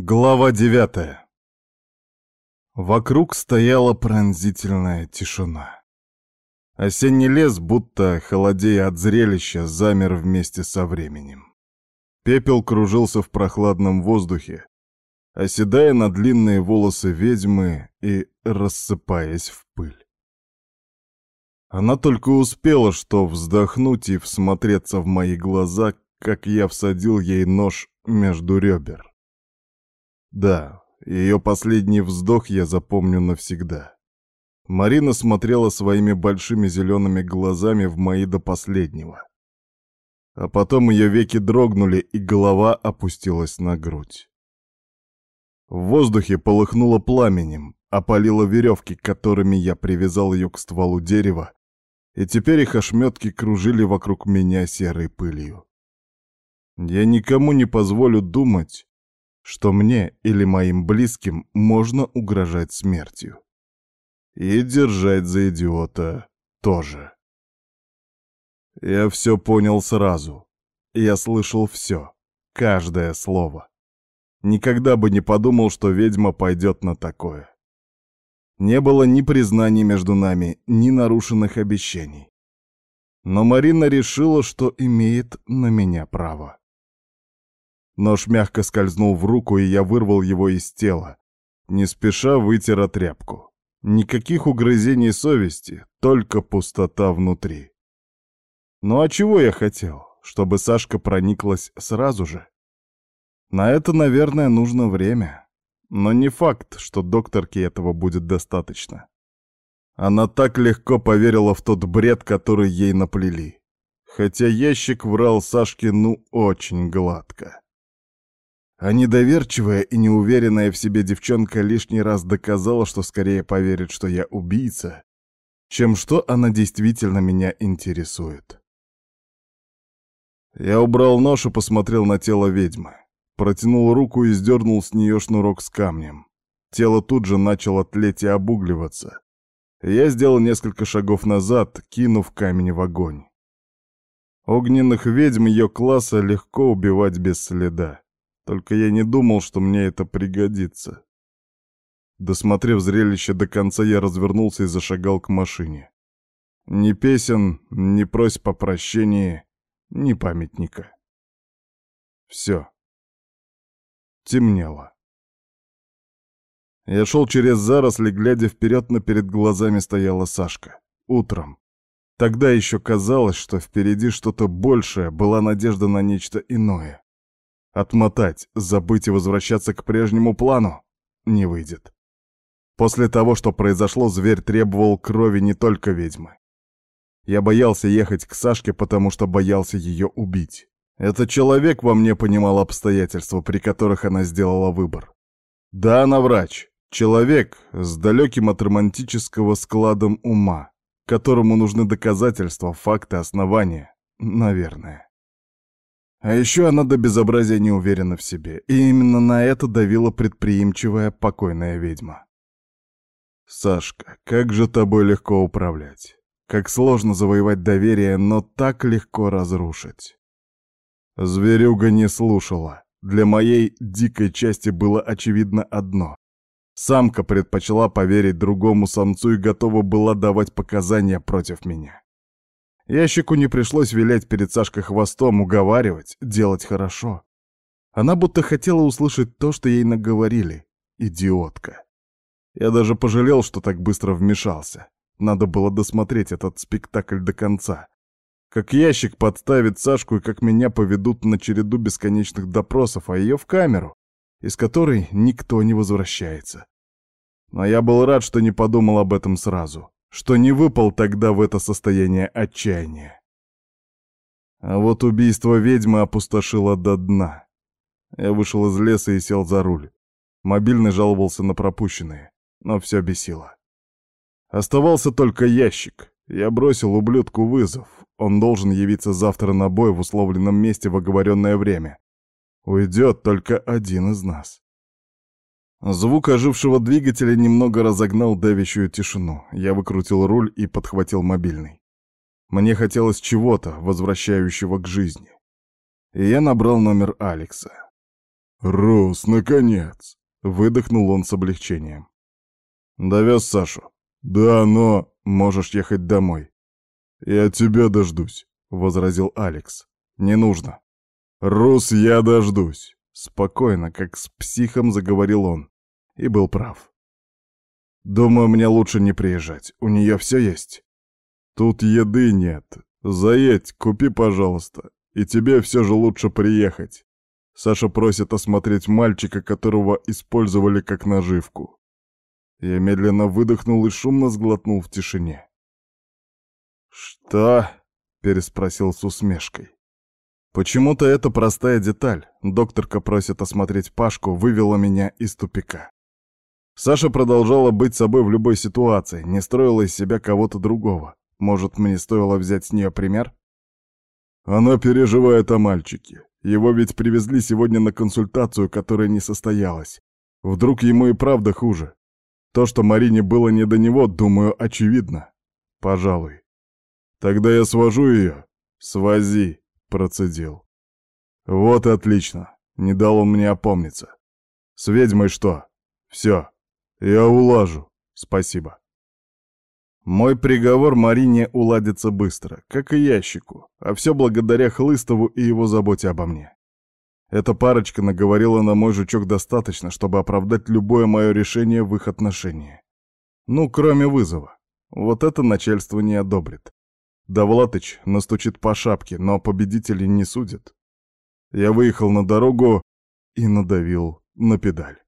Глава девятая. Вокруг стояла пронзительная тишина. Осенний лес, будто холодея от зрелища, замер вместе со временем. Пепел кружился в прохладном воздухе, оседая на длинные волосы ведьмы и рассыпаясь в пыль. Она только успела что вздохнуть и всмотреться в мои глаза, как я всадил ей нож между ребер. Да, ее последний вздох я запомню навсегда. Марина смотрела своими большими зелеными глазами в мои до последнего. А потом ее веки дрогнули, и голова опустилась на грудь. В воздухе полыхнуло пламенем, опалило веревки, которыми я привязал ее к стволу дерева, и теперь их ошметки кружили вокруг меня серой пылью. Я никому не позволю думать, что мне или моим близким можно угрожать смертью. И держать за идиота тоже. Я все понял сразу. Я слышал все, каждое слово. Никогда бы не подумал, что ведьма пойдет на такое. Не было ни признаний между нами, ни нарушенных обещаний. Но Марина решила, что имеет на меня право. Нож мягко скользнул в руку, и я вырвал его из тела. Не спеша вытер тряпку. Никаких угрызений совести, только пустота внутри. Ну а чего я хотел? Чтобы Сашка прониклась сразу же? На это, наверное, нужно время. Но не факт, что докторке этого будет достаточно. Она так легко поверила в тот бред, который ей наплели. Хотя ящик врал Сашке ну очень гладко. А недоверчивая и неуверенная в себе девчонка лишний раз доказала, что скорее поверит, что я убийца, чем что она действительно меня интересует. Я убрал нож и посмотрел на тело ведьмы. Протянул руку и сдернул с нее шнурок с камнем. Тело тут же начало тлеть и обугливаться. Я сделал несколько шагов назад, кинув камень в огонь. Огненных ведьм ее класса легко убивать без следа. Только я не думал, что мне это пригодится. Досмотрев зрелище до конца, я развернулся и зашагал к машине. Ни песен, ни просьб о прощении, ни памятника. Все. Темнело. Я шел через заросли, глядя вперед, но перед глазами стояла Сашка. Утром. Тогда еще казалось, что впереди что-то большее, была надежда на нечто иное. Отмотать, забыть и возвращаться к прежнему плану не выйдет. После того, что произошло, зверь требовал крови не только ведьмы. Я боялся ехать к Сашке, потому что боялся ее убить. Этот человек во мне понимал обстоятельства, при которых она сделала выбор. Да, она врач. Человек с далеким от романтического складом ума, которому нужны доказательства, факты, основания. Наверное. А еще она до безобразия не уверена в себе, и именно на это давила предприимчивая покойная ведьма. «Сашка, как же тобой легко управлять. Как сложно завоевать доверие, но так легко разрушить». Зверюга не слушала. Для моей дикой части было очевидно одно. Самка предпочла поверить другому самцу и готова была давать показания против меня. Ящику не пришлось вилять перед Сашкой хвостом, уговаривать, делать хорошо. Она будто хотела услышать то, что ей наговорили. Идиотка. Я даже пожалел, что так быстро вмешался. Надо было досмотреть этот спектакль до конца. Как ящик подставит Сашку и как меня поведут на череду бесконечных допросов, а ее в камеру, из которой никто не возвращается. Но я был рад, что не подумал об этом сразу что не выпал тогда в это состояние отчаяния. А вот убийство ведьмы опустошило до дна. Я вышел из леса и сел за руль. Мобильный жаловался на пропущенные, но все бесило. Оставался только ящик. Я бросил ублюдку вызов. Он должен явиться завтра на бой в условленном месте в оговоренное время. Уйдет только один из нас. Звук ожившего двигателя немного разогнал давящую тишину. Я выкрутил руль и подхватил мобильный. Мне хотелось чего-то, возвращающего к жизни. И я набрал номер Алекса. «Рус, наконец!» — выдохнул он с облегчением. «Довез Сашу?» «Да, но можешь ехать домой». «Я тебя дождусь», — возразил Алекс. «Не нужно». «Рус, я дождусь», — спокойно, как с психом заговорил он. И был прав. «Думаю, мне лучше не приезжать. У нее все есть?» «Тут еды нет. Заедь, купи, пожалуйста. И тебе все же лучше приехать. Саша просит осмотреть мальчика, которого использовали как наживку. Я медленно выдохнул и шумно сглотнул в тишине. «Что?» — переспросил с усмешкой. Почему-то эта простая деталь, докторка просит осмотреть Пашку, вывела меня из тупика. Саша продолжала быть собой в любой ситуации, не строила из себя кого-то другого. Может, мне стоило взять с нее пример? Она переживает о мальчике. Его ведь привезли сегодня на консультацию, которая не состоялась. Вдруг ему и правда хуже. То, что Марине было не до него, думаю, очевидно. Пожалуй. Тогда я свожу ее. Свози, процедил. Вот и отлично. Не дал он мне опомниться. С ведьмой что? Все. Я улажу. Спасибо. Мой приговор Марине уладится быстро, как и ящику, а все благодаря Хлыстову и его заботе обо мне. Эта парочка наговорила на мой жучок достаточно, чтобы оправдать любое мое решение в их отношении. Ну, кроме вызова. Вот это начальство не одобрит. Довлатыч настучит по шапке, но победителей не судят. Я выехал на дорогу и надавил на педаль.